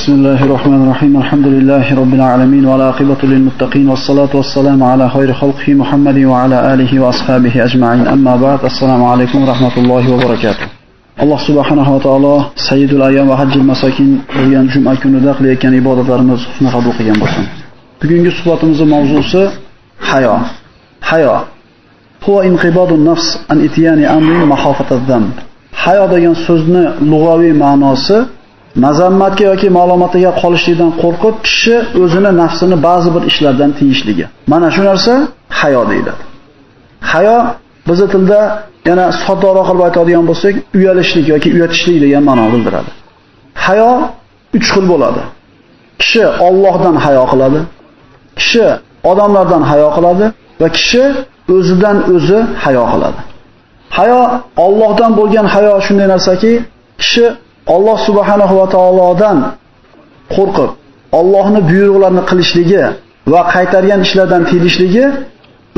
بسم الله الرحمن الرحيم الحمد لله رب العالمين والعاقبة للمتقين والصلاة والسلام على خير خلقه محمد وعلى آله وأصحابه أجمعين أما بعد السلام عليكم ورحمة الله وبركاته alloh subhanahu va taolo sayyidul ayyom va hajjil masakin bo'lgan juma kunida qilayotgan ibodatlarimiz husni qabul qilgan bo'lsin bugungi suhbatimizning mavzusi hayo hayo huwa inqibodun nafs an ityani amrin mahofataddan hayo degan so'zni lug'aviy ma'nosi mazammatga yoki ma'lumotiga qolishlikdan qo'rqib kishi o'zini nafsini ba'zi bir ishlardan tiyishligi. Mana shu narsa hayo deyiladi. Hayo bizning tilda yana soddaroq qilib aytadigan bo'lsak, uyalishlik yoki uyatishlik degan ma'no bildiradi. Hayo 3 xil bo'ladi. Kishi Allohdan hayo qiladi, kishi odamlardan hayo qiladi va kishi o'zidan o'zi hayo qiladi. Hayo Allohdan bo'lgan hayo shunday narsaki, kishi Alloh subhanahu va taolodan qo'rqib, Allohning buyruqlarini qilishligi va qaytargan ishlardan tiyilishligi,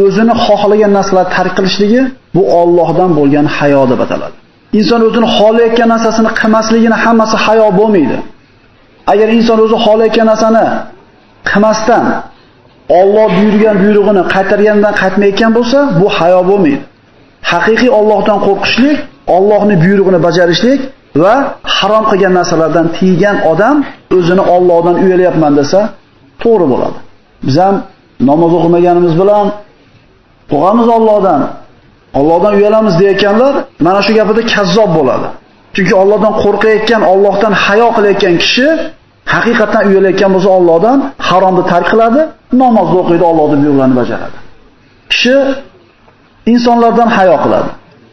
o'zini xohlagan narsalarni tark qilishligi bu Allohdan bo'lgan hayo deb ataladi. Inson o'zini xohlayotgan narsasini qilmasligini hammasi hayo bo'lmaydi. Agar inson o'zi xohlayotgan narsani qilmasdan Alloh buyurgan buyrug'ini qaytargandan qaytmayotgan bo'lsa, bu hayo bo'lmaydi. Haqiqiy Allohdan qo'rqishlik, Allohning buyrug'ini bajarishlik va harom qilgan narsalardan tiygan odam o'zini Allohdan uyalyapman desa, to'g'ri bo'ladi. Biz ham namoz o'qimaganimiz bilan qo'g'amiz Allohdan, Allohdan uyalamiz deyotganlar mana shu gapida kazzob bo'ladi. Chunki Allohdan qo'rqayotgan, Allohdan hayo qilayotgan kishi haqiqatan uyalayotgan bo'lsa Allohdan haromni tark qiladi, namozni o'qiydi, Allohning buyruqlarini bajaradi. Kishi insonlardan hayo qiladi.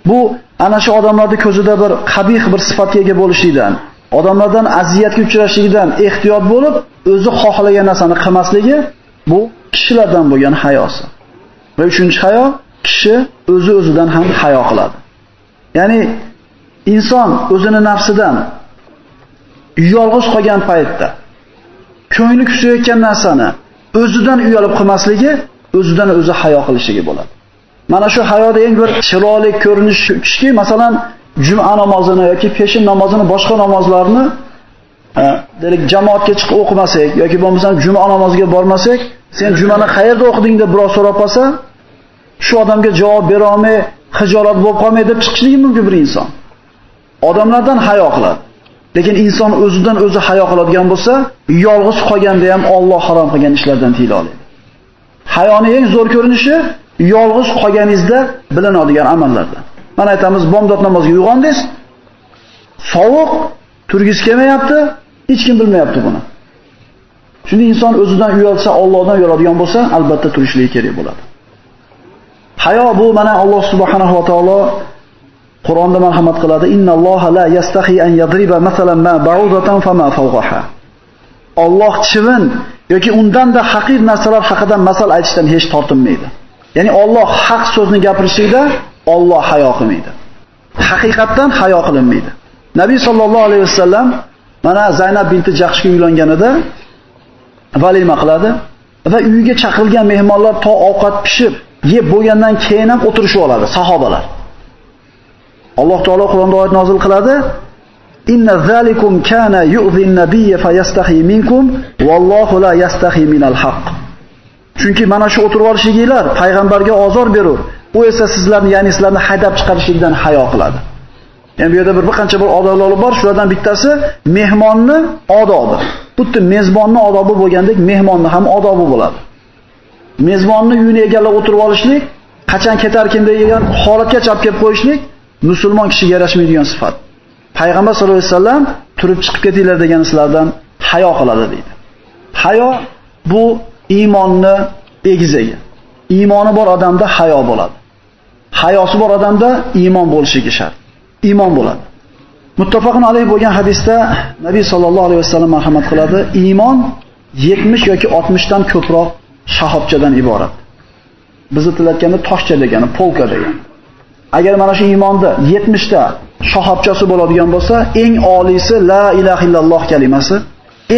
Bu ana shu odamlarning ko'zida bir qabih bir sifatga ega bo'lishlikdan, odamlardan aziyatga uchrashligidan ehtiyot bo'lib, o'zi xohlagan narsani qilmasligi bu kishilardan bo'lgan hayosi. Va uchinchi hayo kishi o'zi o'zidan ham hayo qiladi. Ya'ni inson o'zini nafsidan yolg'iz qolgan paytda ko'ngli kusayotgan narsani o'zidan uyalib qilmasligi, o'zidan o'zi hayo qilishligi bo'ladi. Mana shu hayoda eng bir chiroyli ko'rinish shuki, masalan, juma namozini yoki peshin namozini, boshqa namozlarni e, delik jamoatga chiqib o'qimasak yoki bo'lmasam juma namoziga bormasak, sen jumani qayerda o'qiding deb biroz so'rab qolsa, shu odamga javob bera olmay, xijolat bo'lib qolmay deb chiqishligi mumkin bir inson. Odamlardan hayo qiladi. Lekin inson o'zidan o'zi hayo qiladigan bo'lsa, yolg'iz qolganda ham Alloh harom qilgan ishlardan tiyila oladi. Hayoni eng zo'r ko'rinishi yolg'iz qolganingizda bilinadigan amallardan. Mana aytamiz, bomdod namoziga uyg'ondingiz, sovuq, turgis kelmayapti, hech kim bilmayapti buni. Shunda inson o'zidan uyalsa, Allohdan uyaladigan bo'lsa, albatta turishligi kerak bo'ladi. Hayo bu mana Alloh subhanahu va taolo Qur'onda marhamat qiladi. Innalloha la yastahi an yadriba masalan ma ba'udatan fama fawqaha. Alloh chivin yoki undan da haqir narsalar haqida masal aytishdan hech tortinmaydi. Ya'ni Alloh haq so'zni gapirishida Alloh hayo qilmaydi. Haqiqatdan hayo qilinmaydi. Nabiy sallallohu alayhi vasallam mana Zaynab binti Jahshga uylanganida valima qiladi va uyiga chaqirilgan mehmonlar to ovqat pishib, yeb bo'lgandan keyin ham o'tirishib oladi sahobalar. Alloh taolo Qur'onda oyat nozil qiladi: Inna zalikum kana yu'zi an-nabiyya fayastahi minkum wallohu la yastahi minal haqq. Chunki mana shu o'tirib olishingizlar payg'ambarga ozor berur. U esa sizlarni, ya'ni sizlarni haydab chiqarishlikdan hayo qiladi. Ya'ni bu yerda bir qancha bir odoblar bor, shulardan bittasi mehmonni odobi. Xuddi mezbonni odobi bo'lgandek, mehmonni ham odobi bo'ladi. Mezbonni uyini egallab o'tirib olishlik, qachon ketarkin degan holatga chap kelib qo'yishlik musulmon kishiga yarashmaydigan sifat. Payg'ambar sollallohu alayhi vasallam turib chiqib ketinglar degan sizlardan hayo qiladi deydi. Hayo bu iymonni egizagi. Iymoni bor odamda hayo bo'ladi. Hayosi bor odamda iymon bo'lishiga shart. Iymon bo'ladi. Muttafaqun alayh bo'lgan hadisda Nabiy sallallohu alayhi vasallam marhamat qiladi, iymon 70 yoki 60 dan ko'proq shahobchadan iborat. Bizni tilatganda toshcha degani, polka degani. Agar mana shu iymonda 70 ta shahobchasi bo'ladigan bo'lsa, eng oliysi la ilaha illalloh kalimasi,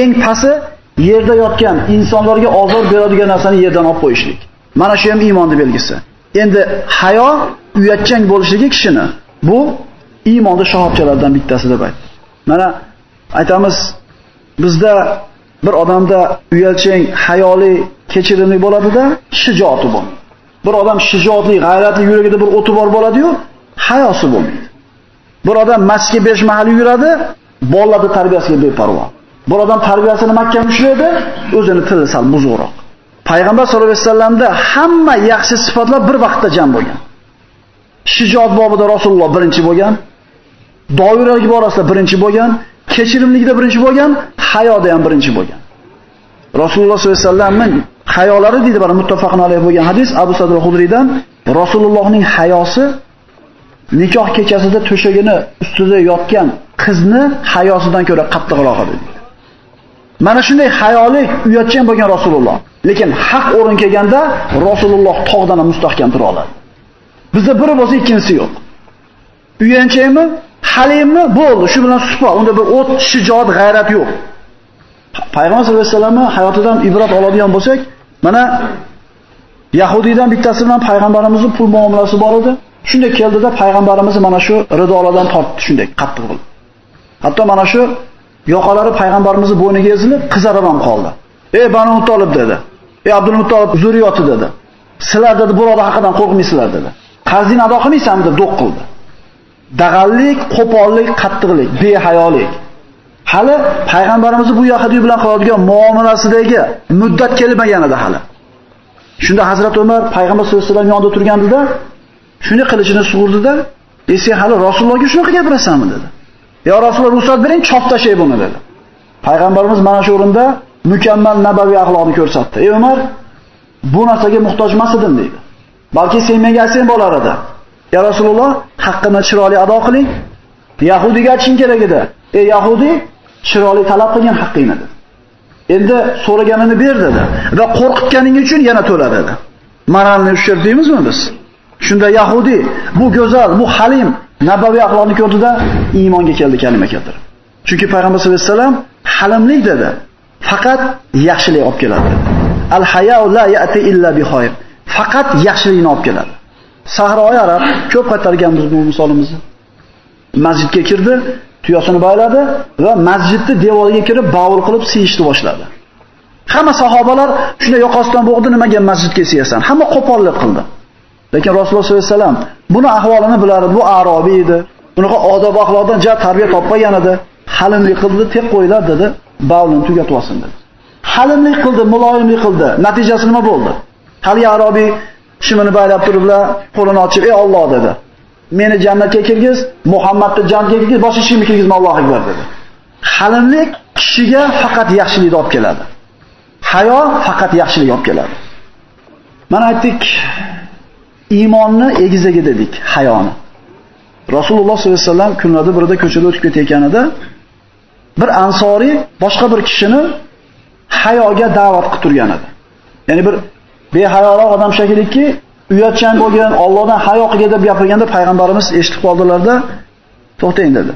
eng pasi yerda yotgan insonlarga ozor beradigan narsani yerdan olib qo'yishlik. Mana shu ham iymonning belgisi. Endi hayo uyatchang bo'lishligi kishini bu iymonning shohobchalaridan bittasi deb aytdi. Mana aytamiz Bizda bir odamda uyalchang, hayoli, kechirimli bo'ladida shijoati bor. Bir odam shijoatli, g'ayratli yuragida bir o'ti bor bo'ladi-yu, hayosi bo'lmaydi. Bir odam masjidga besh mahal yuradi, bolalarni tarbiyasiga beparvo. Bir odam tarbiyasini mahkam ushlaydi, o'zini tili sal buzuqroq. Payg'ambar sollallohu alayhi vasallamda hamma yaxshi sifatlar bir vaqtda jam bo'lgan. Shijoat bobida Rasululloh birinchi bo'lgan, doiralik borasida birinchi bo'lgan, kechirimlikda birinchi bo'lgan, hayoda ham birinchi bo'lgan. Rasululloh sollallohu alayhi vasallamning hayolari deydi bir muttafaqun alayh bo'lgan hadis Abu Sa'd al-Hudriydan Rasulullohning hayosi nikoh kechasida to'shagini ustida yotgan qizni hayosidan ko'ra qattiqroq edi. Mana shunday hayolik uyatchan bo'lgan Rasululloh. Lekin haq o'rin kelganda Rasululloh tog'dan ham mustahkam tura oladi. Bizda biri bo'lsa ikkinchisi yo'q. Uyanchaymi? Halimmi? Bo'ldi, shu bilan suhbat. Unda bir o't, shijoat, g'ayrat yo'q. Payg'ambar sollallohu alayhi vasallam hayotidan ibrat oladigan bo'lsak, mana Yahudiydan bittasi bilan payg'ambarimizning pul muomalasi bor edi. Shunda keldida payg'ambarimiz mana shu ridolardan tortdi shunday qattiq bo'lib. Hatto mana shu yoqalari payg'ambarimizning bo'yniga ezilib, qizarib ham qoldi. "Ey Banu Muttolib" dedi. "Ey Abdul Muttolib zurriyoti" dedi. "Sizlar dedi birodar haqidan qo'rqmaysizlar" dedi. "Qarzini ado qilmaysanmi?" deb do'q qildi. Dag'allik, qo'pollik, qattiqlik, behayolik. Hali payg'ambarimizni bu Yahudiy bilan qiladigan muomalasidagi muddat kelmagan edi hali. Shunda Hazrat Umar payg'ambar sollallohu alayhi vasallam yonida turgandida, shuni qilichini sug'urdida, "E sen hali Rasulullohga shunaqa gapirasanmi?" dedi. "Ya Rasululloh ruxsat bering, chop tashay buni" dedi. Payg'ambarimiz mana shu o'rinda mukammal nabaviy axloqni ko'rsatdi. "Ey Umar, bu narsaga muhtoj emas edim" dedi. Balki sen menga aytsang bo'lar edi. "Ya Rasululloh, haqqini chiroyli ado qiling." Yahudiga aytishing kerak edi. "Ey Yahudi, chiroyli talab qilgan haqqingni" dedi. Endi so'raganini ber dedi va qo'rqitganing uchun yana to'la dedi. Moralni ushir biz? Shunda Yahudi bu go'zal, bu halim nabaviy axloqni ko'rdida iymonga keldi kalima keltir. Chunki payg'ambar sollallohu alayhi vasallam halimlik dedi. Faqat yaxshilik olib keladi. Al hayau la ya'ti illa bi khayr. Faqat yaxshilikni olib keladi. Sahroy arab ko'p qaytarganmiz bu misolimizni. Masjidga kirdi, tuyosini bayladi va masjidni devoriga kirib bavul qilib siyishni boshladi. Hamma sahobalar shunda yoqasidan bo'g'di, nimaga masjidga siyasan? Hamma qo'pollik qildi. Lekin Rasululloh sollallohu alayhi vasallam buni ahvolini bilardi. Bu arobiy edi. Bunaqa odob axloqdan ja tarbiya topmagan edi. Halimlik qildi, tek qo'ylar dedi, bavlini tugatib olsin dedi. Halimlik qildi, muloyimlik qildi. Natijasi nima bo'ldi? Hali arobiy shimini baylab turiblar, qo'lini ochib, "Ey Alloh" dedi. Meni jannatga kirgiz, Muhammadni jannatga kirgiz, boshqa ishimni kirgiz, kirgizma Alloh akbar dedi. Halimlik kishiga faqat yaxshilikni olib keladi. Hayo faqat yaxshilik olib keladi. Mana aytdik, iymonni egizagi dedik, hayoni. Rasululloh sollallohu alayhi vasallam kunlarda birida ko'chada o'tib ketayotganida bir ansoriy boshqa bir kishini hayoga da'vat qilib turgan edi. Ya'ni bir behayoroq odam shakiliki, uyatchan bo'lgan, Allohdan hayo qilgan deb gapirganda payg'ambarimiz eshitib qoldilarda, to'xtang dedi.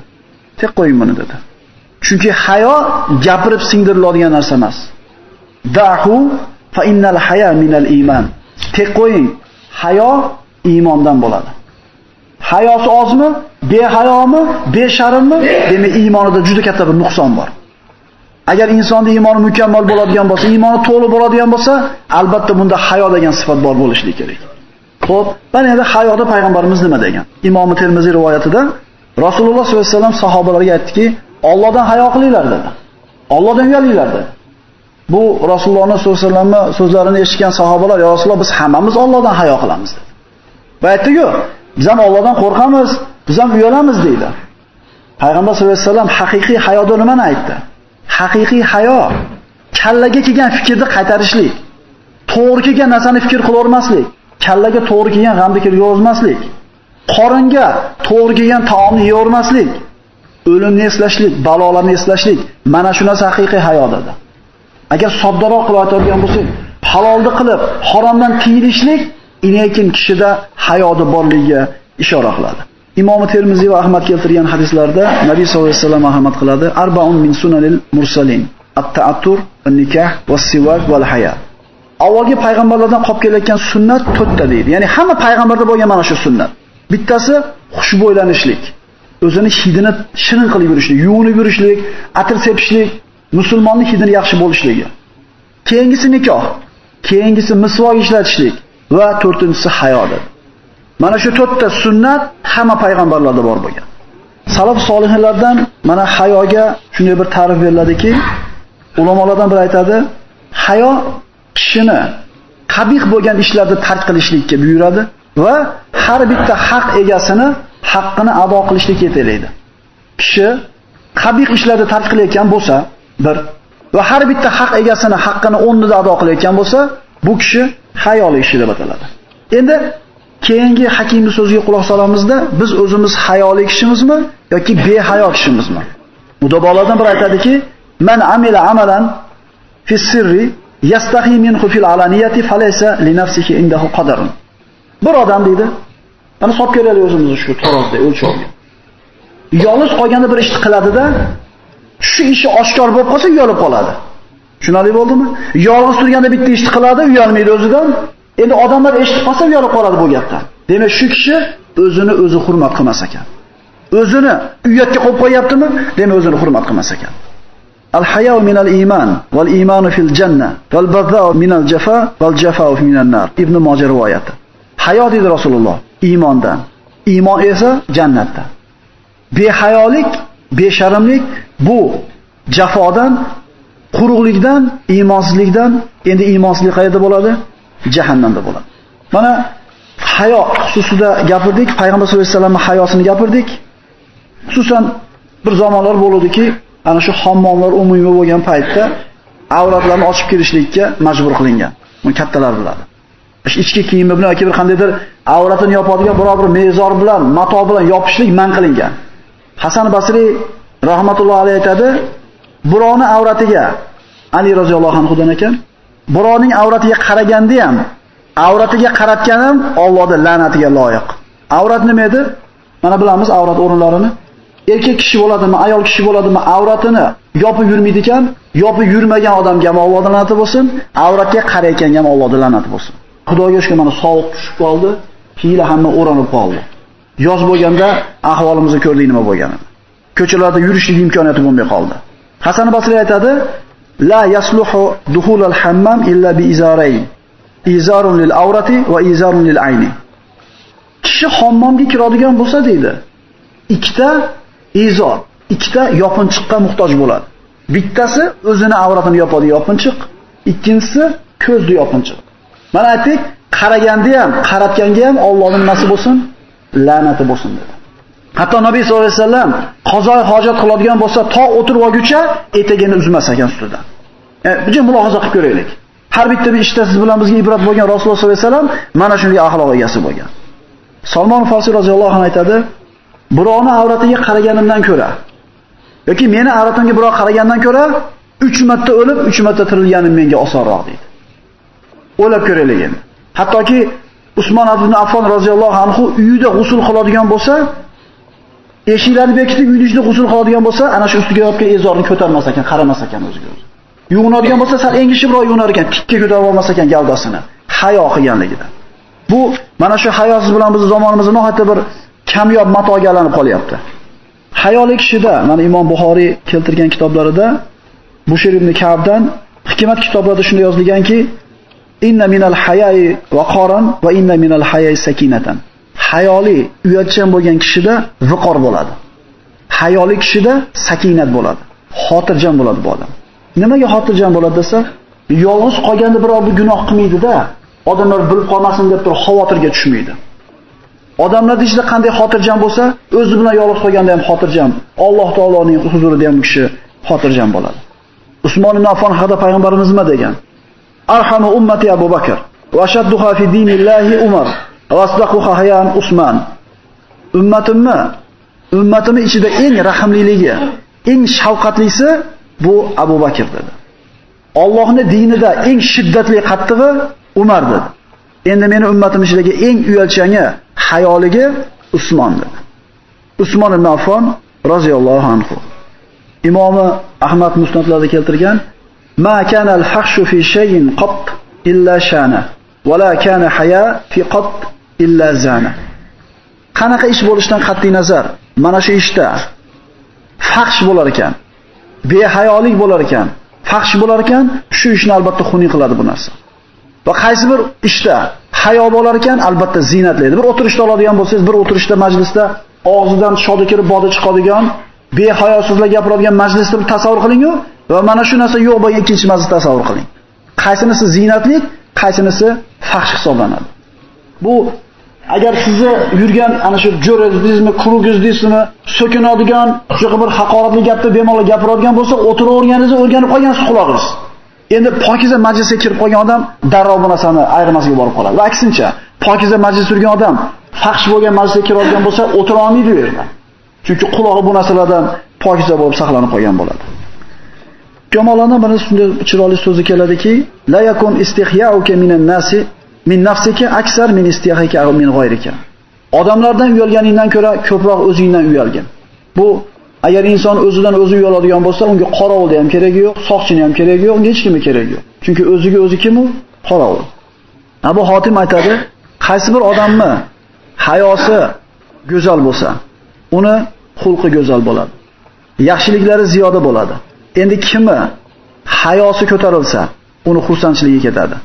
Tek qo'ying buni dedi. Chunki hayo gapirib singdiriladigan narsa emas. Dahu fa innal haya minal iymon. Tek qo'ying. Hayo iymondan bo'ladi. Hayosi ozmi, behayomi, besharmmi? Demak, iymonida juda katta bir nuqson bor. Agar insonning iymoni mukammal bo'ladigan bo'lsa, iymoni to'liq bo'ladigan bo'lsa, albatta bunda hayo degan sifat bor bo'lishi kerak. Xo'p, mana endi hayoda payg'ambarimiz nima degan? Imom Termiziy rivoyatida Rasululloh sollallohu alayhi vasallam sahobalarga aytdiki, Allohdan hayo qilinglar dedi. Allohdan uyalinglar dedi. Bu Rasulullohning sollallohu so'zlarini eshitgan sahobalar, "Ya Rasululloh, biz hammamiz Allohdan hayo qilamiz" dedi. Va aytdi-ku, biz ham Allohdan qo'rqamiz, biz ham uyalamiz deydi. Payg'ambar sollallohu alayhi vasallam haqiqiy hayoda nimani aytdi? Haqiqiy hayo kallaga kelgan fikrni qaytarishlik. To'g'ri kelgan narsani fikr qilavermaslik, kallaga to'g'ri kelgan g'amni kirgizmaslik, qoringa to'g'ri kelgan taomni yeyavermaslik, o'limni eslashlik, balolarni eslashlik, mana shu narsa haqiqiy hayo dedi. Agar soddaroq qilib aytadigan bo'lsak, halolni qilib, haromdan tiyilishlik lekin kishida hayoti borligiga ishora qiladi. Imom Termiziy va Ahmad keltirgan hadislarda Nabiy sollallohu alayhi vasallam ahmad qiladi. Arbaun min sunanil mursalin. At-ta'attur, an-nikah, was-siwak wal-haya. Avvalgi payg'ambarlardan qolib kelayotgan sunnat to'rtta deydi. Ya'ni hamma payg'ambarda bo'lgan mana shu sunnat. Bittasi xushbo'ylanishlik. O'zini hidini shirin qilib yurishlik, yuvinib yurishlik, atir sepishlik, musulmonning hidini yaxshi bo'lishligi. Keyingisi nikoh, keyingisi misvoq ishlatishlik va to'rtinchisi hayo. Mana shu to'rtta sunnat hamma payg'ambarlarda bor bo'lgan. Salaf solihlardan mana hayoga shunday bir ta'rif beriladiki, ulamolardan biri aytadi, hayo kishini qabih bo'lgan ishlarni tark qilishlikka buyuradi va har bitta haq egasini haqqini ado qilishlikka yetaklaydi. Kishi qabih ishlarni tark qilayotgan bo'lsa, bir va har bitta haq egasini haqqini o'rnida ado qilayotgan bo'lsa, bu kishi hayoli ishi deb ataladi. Endi keyingi hakimni so'ziga quloq solamizda biz o'zimiz hayoli kishimizmi yoki behayo kishimizmi? Mudobolardan biri aytadiki, "Man amila amalan fi sirri yastahi minhu fil alaniyati falaysa li nafsihi indahu qadarun." Bir odam deydi, mana solib ko'raylik o'zimizni shu tarozda o'lchovga. Yolg'iz qolganda bir ishni qiladida, shu ishi oshkor bo'lib qolsa uyalib qoladi. Tushunarli bo'ldimi? Yolg'iz turganda bitta ishni qiladi, uyalmaydi o'zidan. Endi odamlar eshitib qolsa uyalib qoladi bu gapdan. Demak, shu kishi o'zini o'zi hurmat qilmas ekan. O'zini uyatga qo'yib qo'yaptimi? Demak, o'zini hurmat qilmas ekan. Al-haya'u minal iman wal imanu fil janna wal min minal jafa wal min minan nar. Ibn Mojah rivoyati. Hayo dedi Rasululloh iymondan. Iymon esa jannatdan. Behayolik, besharmlik bu jafodan, quruqlikdan, iymonsizlikdan, endi iymonsizlik qayerda bo'ladi? Jahannamda bo'ladi. Mana hayo xususida gapirdik, payg'ambar sollallohu alayhi vasallamning hayosini gapirdik. Xususan bir zamonlar bo'luvdiki, ana shu hammomlar umumiy bo'lgan paytda avratlarni ochib kirishlikka majbur qilingan. Buni kattalar biladi. Ichki kiyimi bilan yoki bir qandaydir avratini yopadigan biror bir mezor bilan, mato bilan yopishlik man qilingan. Hasan Basri rahmatullohi alayhi aytadi, birovni avratiga Ali roziyallohu anhudan ekan, birovning avratiga qaraganda ham, avratiga qaratganim Allohning la'natiga loyiq. Avrat nima edi? Mana bilamiz avrat o'rinlarini. Erkak kishi bo'ladimi, ayol kishi bo'ladimi, avratini yopib yurmaydi ekan, yopib yurmagan odamga ham Allohning la'nati bo'lsin, avratga qarayotganga ham Allohning la'nati bo'lsin. Xudoga shukr, mana sovuq tushib qoldi, hiyla hamma o'ranib qoldi. Yoz bo'lganda ahvolimizni ko'rdik nima bo'lganini. Ko'chalarda yurishlik imkoniyati bo'lmay qoldi. Hasan Basri aytadi: "La yasluhu duhul al-hammam illa bi izarayn. Izarun lil awrati va izarun lil ayni." Kishi hammomga kiradigan bo'lsa deydi, ikkita izor, ikkita yopinchiqqa muhtoj bo'ladi. Bittasi o'zini avratini yopadi yopinchiq, ikkinchisi ko'zni yopinchiq. Mana aytdik, qaraganda ham, qaratganga ham Allohning nimasi bo'lsin? La'nati bo'lsin dedi. Hatto Nabiy sollallohu alayhi vasallam qozoy hojat qiladigan bo'lsa, to o'tirib olguncha etagini uzmas ekan ustidan. E, bu mulohaza qilib ko'raylik. Har bitta bir ishda siz bilan bizga ibrat bo'lgan Rasululloh sollallohu alayhi vasallam mana shunday axloq egasi bo'lgan. Salmon Farsi roziyallohu anhu aytadi: "Birovni avratiga qaraganimdan ko'ra yoki meni avratimga birov qaragandan ko'ra 3 marta o'lib, 3 marta tirilganim menga osonroq" deydi. O'ylab ko'raylik endi. Hattoki Usmon ibn Affon roziyallohu anhu uyida g'usul qiladigan bo'lsa, eshiklarni bekitib uyni ichida g'usul qiladigan bo'lsa, ana shu ustiga yopgan ezorni ko'tarmas ekan, qaramas ekan o'ziga o'zi. Yuvinadigan bo'lsa, sal engishibroq yuvinar ekan, tikka ko'tarib olmas ekan gavdasini, hayo qilganligidan. Bu mana shu hayosiz bilan bizning zamonimizda nohatta bir kamyob matoga aylanib qolyapti. Hayoli kishida, mana Imom Buxoriy keltirgan kitoblarida Bushir ibn Ka'bdan hikmat kitoblarida shunday yozilganki, inna minal hayai vaqoran va inna minal hayai sakinatan. Hayoli, uyatchan bo'lgan kishida viqor bo'ladi. Hayoli kishida sakinat bo'ladi. Xotirjam bo'ladi bu odam. Nimaga xotirjam bo'ladi desa, yolg'iz qolganda biror bir gunoh qilmaydi-da, odamlar bilib qolmasin deb turib xavotirga tushmaydi. Odamlar ichida qanday xotirjam bo'lsa, o'zi bilan yolg'iz qolganda ham xotirjam. Alloh taoloning huzurida ham kishi xotirjam bo'ladi. Usmon ibn Affon haqida payg'ambarimiz nima degan? Arhamu ummati Abu Bakr va shadduha fi dinillahi Umar va asdaquha hayan Usman. Ummatimni ummatimni ichida eng rahimliligi, eng shafqatlisi bu Abu Bakr dedi. Allohni dinida eng shiddatli qattig'i Umar dedi. Endi meni ummatim ichidagi eng uyalchangi, hayoligi Usmon dedi. Usmon ibn Affon roziyallohu anhu. Imomi Ahmad musnadlarda keltirgan ما كان الفحش في شيء قط إلا شانه ولا كان حياء في قط إلا زانه qanaqa ish bo'lishidan qat'iy nazar mana shu ishda fahsh bo'lar ekan behayolik bo'lar ekan, fahsh bo'lar ekan, shu ishni albatta xunuk qiladi bu narsa. Va qaysi bir ishda hayo bo'lar ekan, albatta zinatlaydi. Bir o'tirishda oladigan bo'lsangiz, bir o'tirishda majlisda og'zidan shodi kirib bodi chiqadigan, behayosizlar gapiradigan majlisni tasavvur qiling-ku va mana shu narsa yo'q bo'lgan ikkinchi majlis tasavvur qiling. Qaysinisi ziynatlik, qaysinisi fahsh hisoblanadi. Bu agar sizni yurgan ana shu jo'radingizmi, kurugizdingizmi, so'kinadigan, shunaqa bir haqoratli gapni bemalol gapiradigan bo'lsa, o'tiraverganingizni o'rganib qolgansiz quloqingiz. Endi pokiza majlisga kirib qolgan odam darrov bu narsani ayirmasiga borib qoladi. Va aksincha, pokiza majlis yurgan odam fahsh bo'lgan majlisga kiradigan bo'lsa, o'tira olmaydi u yerda. Chunki qulog'i bu narsalardan pokiza bo'lib saqlanib qolgan bo'ladi. Jamolardan mana shunday chiroyli so'zi keladiki, la yakun istihyauka minan nasi min nafsika aksar min istihya'ika min g'ayrika. Odamlardan uyalganingdan ko'ra ko'proq o'zingdan uyalgin. Bu agar inson o'zidan o'zi uyaladigan bo'lsa, unga qorovul ham keragi yo'q, soqchini ham keragi yo'q, hech kimga keragi yo'q. Chunki o'ziga o'zi kim u? Qorovul. Abu Hotim aytadi, qaysi bir odamni hayosi go'zal bo'lsa, uni xulqi go'zal bo'ladi. Yaxshiliklari ziyoda bo'ladi. Endi kimi hayosi ko'tarilsa, uni xursandchiligi ketadi.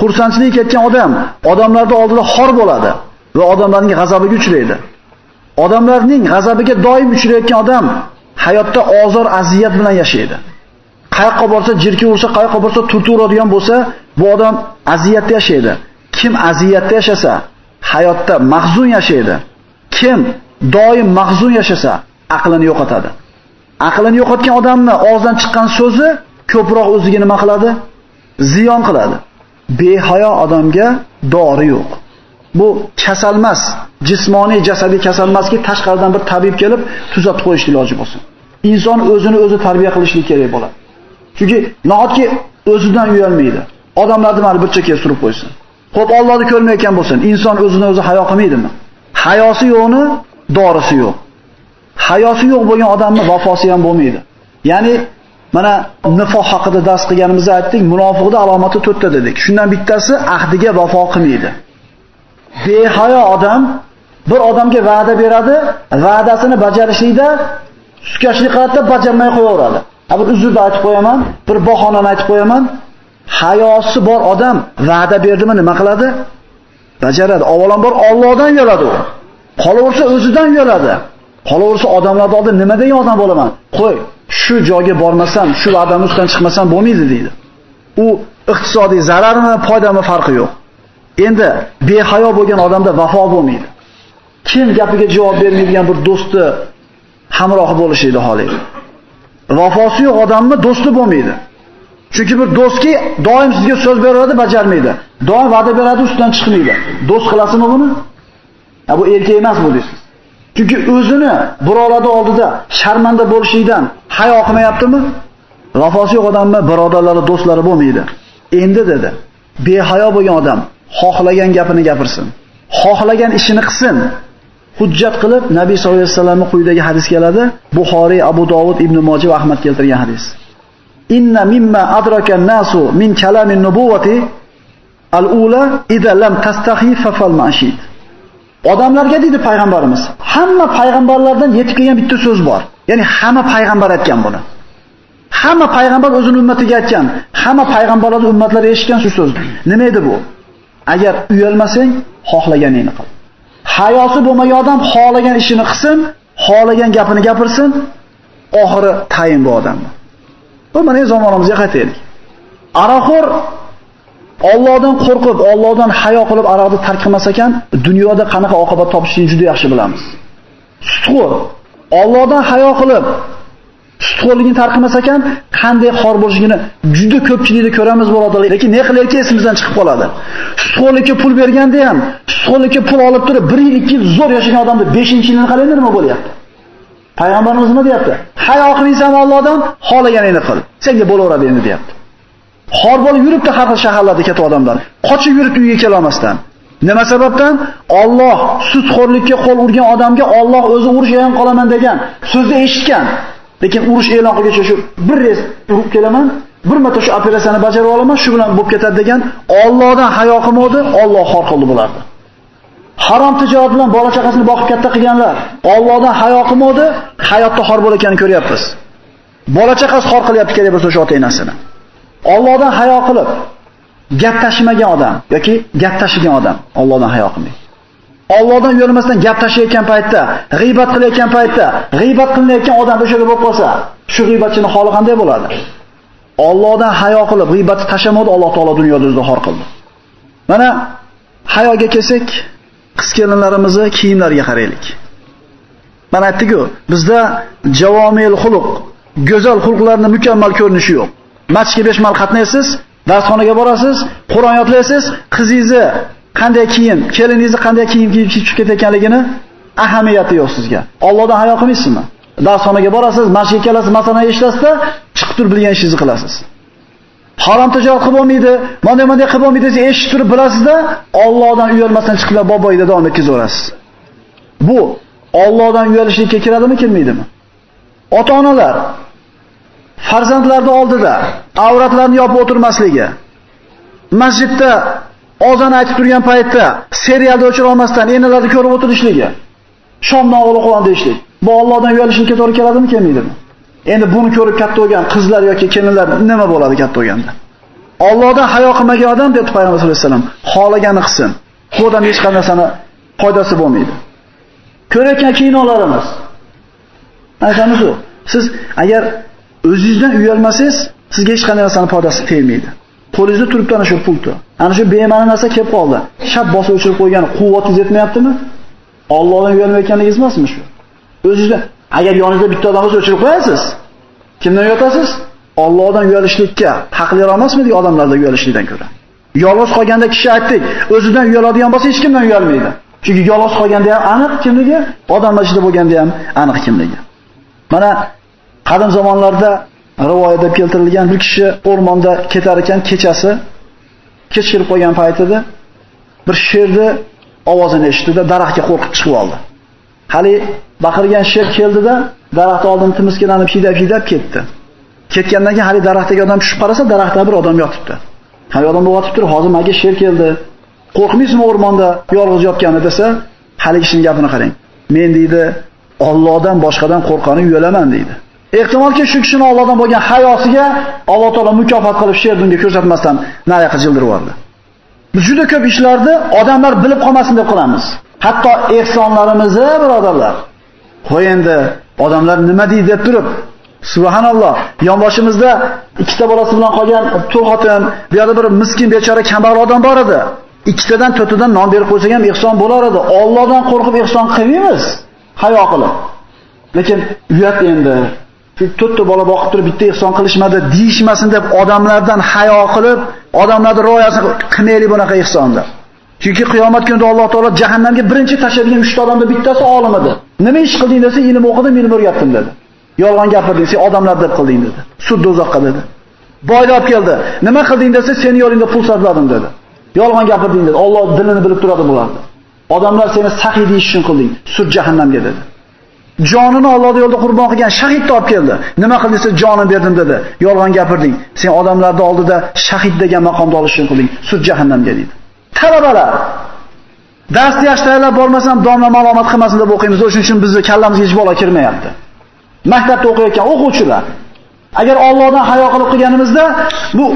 Xursandchilik ketgan odam odamlarda oldida xor bo'ladi va odamlarning g'azabiga uchraydi. Odamlarning g'azabiga doim uchrayotgan odam hayotda ozor, aziyat bilan yashaydi. Qayoqqa borsa, jirki ursa, qayoqqa borsa, turturadigan bo'lsa, bu odam aziyatda yashaydi. Kim aziyatda yashasa, hayotda mahzun yashaydi. Kim doim mahzun yashasa, aqlini yo'qotadi. Aqlini yo'qotgan odamni og'zidan chiqqan so'zi ko'proq o'ziga nima qiladi? Ziyon qiladi. behayo odamga dori yo'q. Bu kasalmas, jismoniy jasadiy kasalmaski tashqaridan bir tabib kelib tuzatib qo'yish iloji bo'lsin. Inson o'zini o'zi tarbiya qilishi kerak bo'ladi. Chunki nahotki o'zidan uyalmaydi. Odamlarni mana bir kelib surib qo'ysin. Xo'p, Allohni ko'rmayotgan bo'lsin. Inson o'zini o'zi hayo qilmaydimi? Hayosi yo'qni dorisi yo'q. Hayosi yo'q bo'lgan odamning vafosi ham bo'lmaydi. Ya'ni Mana nifoq haqida dars qilganimizda aytdik, munofiqning alomati to'rtta dedik. Shundan bittasi ahdiga vafo qilmaydi. Behayo odam bir odamga va'da beradi, va'dasini bajarishlikda suskashlik qiladi, bajarmay qo'yaveradi. Ha bir uzrni aytib qo'yaman, bir bahonani aytib qo'yaman. Hayosi bor odam va'da berdimi nima qiladi? Bajaradi. Avvalambor Allohdan yoladi u. Qolaversa o'zidan yoladi. Qolaversa odamlar oldida nima degan odam bo'laman? Qo'y, shu joyga bormasam, shu va'dani ustidan chiqmasam bo'lmaydi deydi. U iqtisodiy zararmi, foydami farqi yo'q. Endi behayo bo'lgan odamda vafo bo'lmaydi. Kim gapiga javob bermaydigan bir do'sti hamrohi bo'lishiydi xohlaydi. Vafosi yo'q odamni do'sti bo'lmaydi. Chunki bir do'stki doim sizga so'z beradi, bajarmaydi. Doim va'da beradi, ustidan chiqmaydi. Do'st qilasizmi buni? Ya bu erkak emas bu deysiz. Chunki o'zini birovlarning oldida sharmanda bo'lishidan hayo qilmayaptimi? Vafosi yo'q odamni birodarlari, do'stlari bo'lmaydi. Endi dedi, behayo bo'lgan odam xohlagan gapini gapirsin, xohlagan ishini qilsin. Hujjat qilib Nabiy sollallohu alayhi vasallamning quyidagi hadis keladi. Buxoriy, Abu Dovud, Ibn Mojah va Ahmad keltirgan hadis. Inna mimma adraka an-nasu min kalamin nubuwati al-ula idza lam tastahi fa fal mashid. Odamlarga dedi payg'ambarimiz, hamma payg'ambarlardan yetib kelgan bitta so'z bor. Ya'ni hamma payg'ambar aytgan buni. Hamma payg'ambar o'zining ummatiga aytgan, hamma payg'ambarlar ummatlar eshitgan shu so'z. Nima edi bu? Agar uyalmasang, xohlaganingni qil. Hayosi bo'lmagan odam xohlagan ishini qilsin, xohlagan gapini gapirsin, oxiri tayin bu odamni. Bu mana zamonimizga qaytaylik. Araxo'r Allohdan qo'rqib, Allohdan hayo qilib aroqni tark qilmas ekan, dunyoda qanaqa oqibat topishini juda yaxshi bilamiz. Sutxo'r Allohdan hayo qilib sutxo'rligini tark qilmas ekan, qanday xor bo'lishini juda ko'pchilikda ko'ramiz birodarlar. Lekin ne qilarki esimizdan chiqib qoladi. Sutxo'rlikka pul berganda ham, sutxo'rlikka pul olib turib 1 yil, 2 yil zo'r yashagan odamda 5-yilini qaranglar nima bo'lyapti? Payg'ambarimiz nima deyapti? Hayo qilsang Allohdan xohlaganingni qil. Senga bo'laveradi endi deyapti. Xor bo'lib yuribdi har xil shaharlarda ketib odamlar. Qochib yuribdi uyga kela olmasdan. Nima sababdan? Alloh sudxo'rlikka qo'l urgan odamga Alloh o'zi urush e'lon qolaman degan so'zni eshitgan. Lekin urush e'lon qilguncha shu bir rez urib kelaman, bir marta shu operatsiyani bajarib olaman, shu bilan bo'lib ketadi degan Allohdan hayo qilmadi, Alloh xor qildi bularni. Harom tijorat bilan bola chaqasini boqib katta qilganlar Allohdan hayo qilmadi, hayotda xor bo'layotganini ko'ryapmiz. bola chaqasi xor qilyapti kerak bo'lsa o'sha ota-onasini. Allohdan hayo qilib gap tashimagan odam yoki gap tashigan odam Allohdan hayo qilmaydi. Allohdan uyalmasdan gap tashlayotgan paytda, g'ibat qilayotgan paytda, g'ibat qilinayotgan odam o'shaga bo'lib qolsa, shu g'ibatchining holi qanday bo'ladi? Allohdan hayo qilib g'iybatni tashamadi, Alloh taolo dunyoda izhor qildi. Mana hayoga kelsak, qiz kelinlarimizni kiyimlariga qaraylik. Mana aytdik-ku, bizda javomil xuluq, go'zal xulqlarning mukammal ko'rinishi yo'q. Masjidga 5 mal qatnaysiz, darsxonaga borasiz, Qur'on yodlaysiz, qizingizni qanday kiyim, keliningizni qanday kiyim kiyib chiqib ketayotganligini ahamiyati yo'q sizga. Allohdan hayo qilmaysizmi? Darsxonaga borasiz, masjidga kelasiz, masalan eshitasizda, chiqib turib bilgan ishingizni qilasiz. Harom tijorat qilib olmaydi, mana bunday qilib olmaydi desa eshitib turib bilasizda, Allohdan uyalmasdan chiqib boboyda davom etkazaverasiz. Bu Allohdan uyalishlikka kiradimi, kirmaydimi? Ota-onalar farzandlarni oldida avratlarni yopib o'tirmasligi, masjidda ozon aytib turgan paytda serialda o'chira olmasdan enalarni ko'rib o'tirishligi, shomdan o'g'li qilgan deyishlik. Bu Allohdan uyalishlikka to'g'ri keladimi, kelmaydimi? Endi buni ko'rib katta bo'lgan qizlar yoki kelinlar nima bo'ladi katta bo'lganda? Allohdan hayo qilmagan odam deb payg'ambar sollallohu alayhi vasallam xohlaganini qilsin. Bu odam hech qanday narsani foydasi bo'lmaydi. Ko'rayotgan kinolarimiz. Aytamiz siz agar o'zingizdan uyalmasangiz, sizga hech qanday narsaning foydasi tegmaydi. Qo'lingizda turibdi ana shu pulni. Ana shu bema'ni narsa kelib qoldi. Shab bosib o'chirib qo'ygan quvvatingiz yetmayaptimi? Allohdan uyalmayotganingiz emasmi shu? O'zingizda agar yoningizda bitta odam bo'lsa o'chirib qo'yasiz. Kimdan yotasiz? Allohdan uyalishlikka haqli emasmidi odamlarda uyalishlikdan ko'ra? Yolg'iz qolganda kishi aytdik, o'zidan uyaladigan bo'lsa hech kimdan uyalmaydi. Chunki yolg'iz qolganda ham aniq kimligi, odamlar ichida bo'lganda ham aniq kimligi. Mana qadim zamonlarda rivoyatda keltirilgan bir kishi o'rmonda ketar ekan kechasi kech kirib qolgan paytida bir sherni ovozini eshitdi-da, daraxtga qo'rqib chiqib oldi. Hali baqirgan sher keldida daraxt oldin timiskilanib hidab-hidab ketdi. Ketgandan keyin hali daraxtdagi odam tushib qarasa, daraxtda bir odam yotibdi. Hali odam yotibdi, hozir menga sher keldi. Qo'rqmaysizmi o'rmonda yolg'iz yotgani desa, hali kishining gapini qarang. Men deydi, Allohdan boshqadan qo'rqani uyalaman deydi. Ehtimolki shu kishini Allohdan bo'lgan hayosiga Alloh taolo mukofot qilib sherdunga ko'rsatmasdan nariga jildirib yubordi. Biz juda ko'p ishlarni odamlar bilib qolmasin deb qilamiz. Hatto ehsonlarimizni birodarlar. Qo'y endi odamlar nima deydi deb turib, subhanalloh, yonboshimizda ikkita bolasi bilan qolgan to'l xotin, bu yerda bir miskin bechora kambag'al odam bor edi. Ikkitadan to'tidan non berib qo'ysak ham ehson bo'lar edi. Allohdan qo'rqib ehson qilmaymiz, hayo qilib. Lekin uyat endi to'rtta bola boqib turib bitta ehson qilishmadi deyishmasin deb odamlardan hayo qilib, odamlarni rioyasini qilmaylik bunaqa ehsonni. Chunki qiyomat kunida Alloh taolo jahannamga birinchi tashlaydigan 3 ta bittasi olim edi. Nima ish qilding desa, ilm o'qidim, ilm o'rgatdim dedi. Yolg'on gapirding, sen odamlar deb qilding dedi. Sud dozoqqa dedi. Boyni olib keldi. Nima qilding desa, seni yo'lingda pul sarfladim dedi. Yolg'on gapirding dedi. Alloh dilini bilib turadi bularni. Odamlar seni saxiy deyish uchun qilding. Sud jahannamga dedi. Jonini Allohning yo'lida qurbon qilgan shahidni olib keldi. Nima qilding desa, jonim berdim dedi. Yolg'on gapirding. Sen odamlarning oldida shahid degan maqomda olishing uchun qilding. Sud jahannamga deydi. Talabalar darsni yaxshi tayyorlab bormasam, domla ma'lumot qilmasin deb o'qiymiz. O'shuning uchun bizni kallamizga hech bola kirmayapti. Maktabda o'qiyotgan o'quvchilar agar Allohdan hayo qilib qilganimizda bu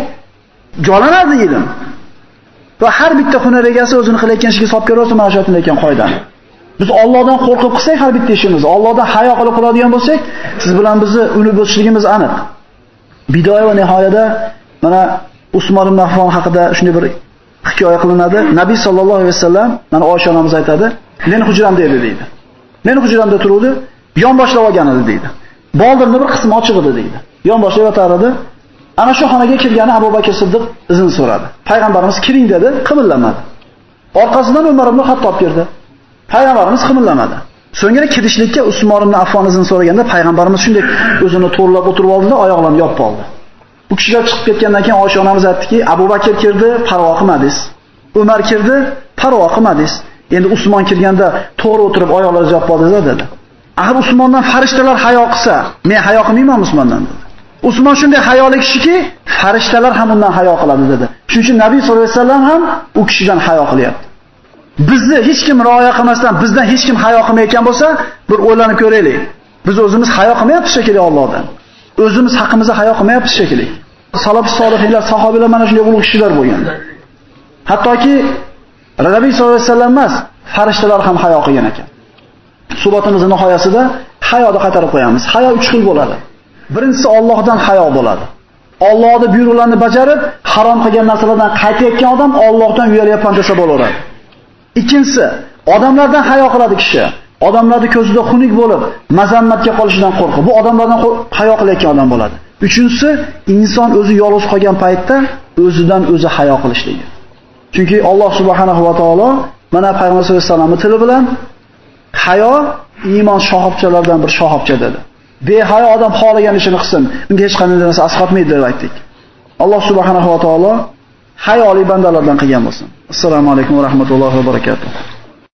jolanadi ilm. Va har bitta hunar egasi o'zini qilayotgan ishiga hisob ko'rsa, mana shu ekan qoidani. Biz Allohdan qo'rqib qilsak har bitta ishimizni, Allohdan hayo qilib qiladigan bo'lsak, siz bilan bizni unib o'tishligimiz aniq. Bidoya va nihoyada mana Usmon ibn Affon haqida shunday bir hikoya qilinadi. Nabiy sallallohu alayhi vasallam mana Oysha onamiz aytadi, "Men hujramda edi" deydi. Men hujramda turuvdi, yon boshlab olgan edi deydi. Boldirni bir qismi ochiq edi deydi. Yon boshlab yotar edi. Ana shu xonaga kirgani Abu Bakr Siddiq izn so'radi. Payg'ambarimiz kiring dedi, qimillamadi. Orqasidan Umar ibn Xattob kirdi. Payg'ambarimiz qimillamadi. So'ngra kirishlikka Usmon ibn Affon izn so'raganda payg'ambarimiz shunday o'zini to'rlab o'tirib oldi-da, oyoqlarini yopib oldi. Bu kishilar chiqib ketgandan keyin Oysha onamiz aytdiki, Abu Bakr kirdi, parvo qilmadingiz. Umar kirdi, parvo qilmadingiz. Endi Usmon kirganda to'g'ri o'tirib oyoqlaringizni yopib oldingiz dedi. Axir Usmondan farishtalar hayo qilsa, men hayo qilmayman Usmondan dedi. Usmon shunday hayoli kishiki, farishtalar ham undan hayo qiladi dedi. Shuning uchun Nabiy sollallohu alayhi vasallam ham u kishidan hayo qilyapti. Bizni hech kim rioya qilmasdan, bizdan hech kim hayo qilmayotgan bo'lsa, bir o'ylanib ko'raylik. Biz o'zimiz hayo qilmayapmiz shekilli Allohdan. o'zimiz haqimizda hayo qilmayapmiz shekilli. Salaf solihlar, sahobiylar mana shunday ulug' kishilar bo'lgan. Hattoki Rabiy sollallohu alayhi vasallam emas, farishtalar ham hayo qilgan ekan. Suhbatimizning nihoyasida hayoni qaytarib qo'yamiz. Hayo uch xil bo'ladi. Birinchisi Allohdan hayo bo'ladi. Allohning buyruqlarini bajarib, harom qilgan narsalardan qaytayotgan odam Allohdan uyalyapman desa bo'laveradi. Ikkinchisi, odamlardan hayo qiladi kishi. Odamlarning ko'zida xunuk bo'lib, mazammatga qolishidan qo'rqib, bu odamlardan hayo qilayotgan odam bo'ladi. Uchinchisi, inson o'zi yolg'iz qolgan paytda o'zidan o'zi hayo qilishligi. Chunki Alloh subhanahu va taolo mana payg'ambar sollallohu alayhi vasallam tili bilan hayo iymon shoxobchalaridan bir shoxobcha dedi. Behayo odam xohlagan ishini qilsin, unga hech qanday narsa asqatmaydi deb aytdik. Alloh subhanahu va taolo hayoli bandalardan qilgan bo'lsin. Assalomu alaykum va rahmatullohi va barakatuh.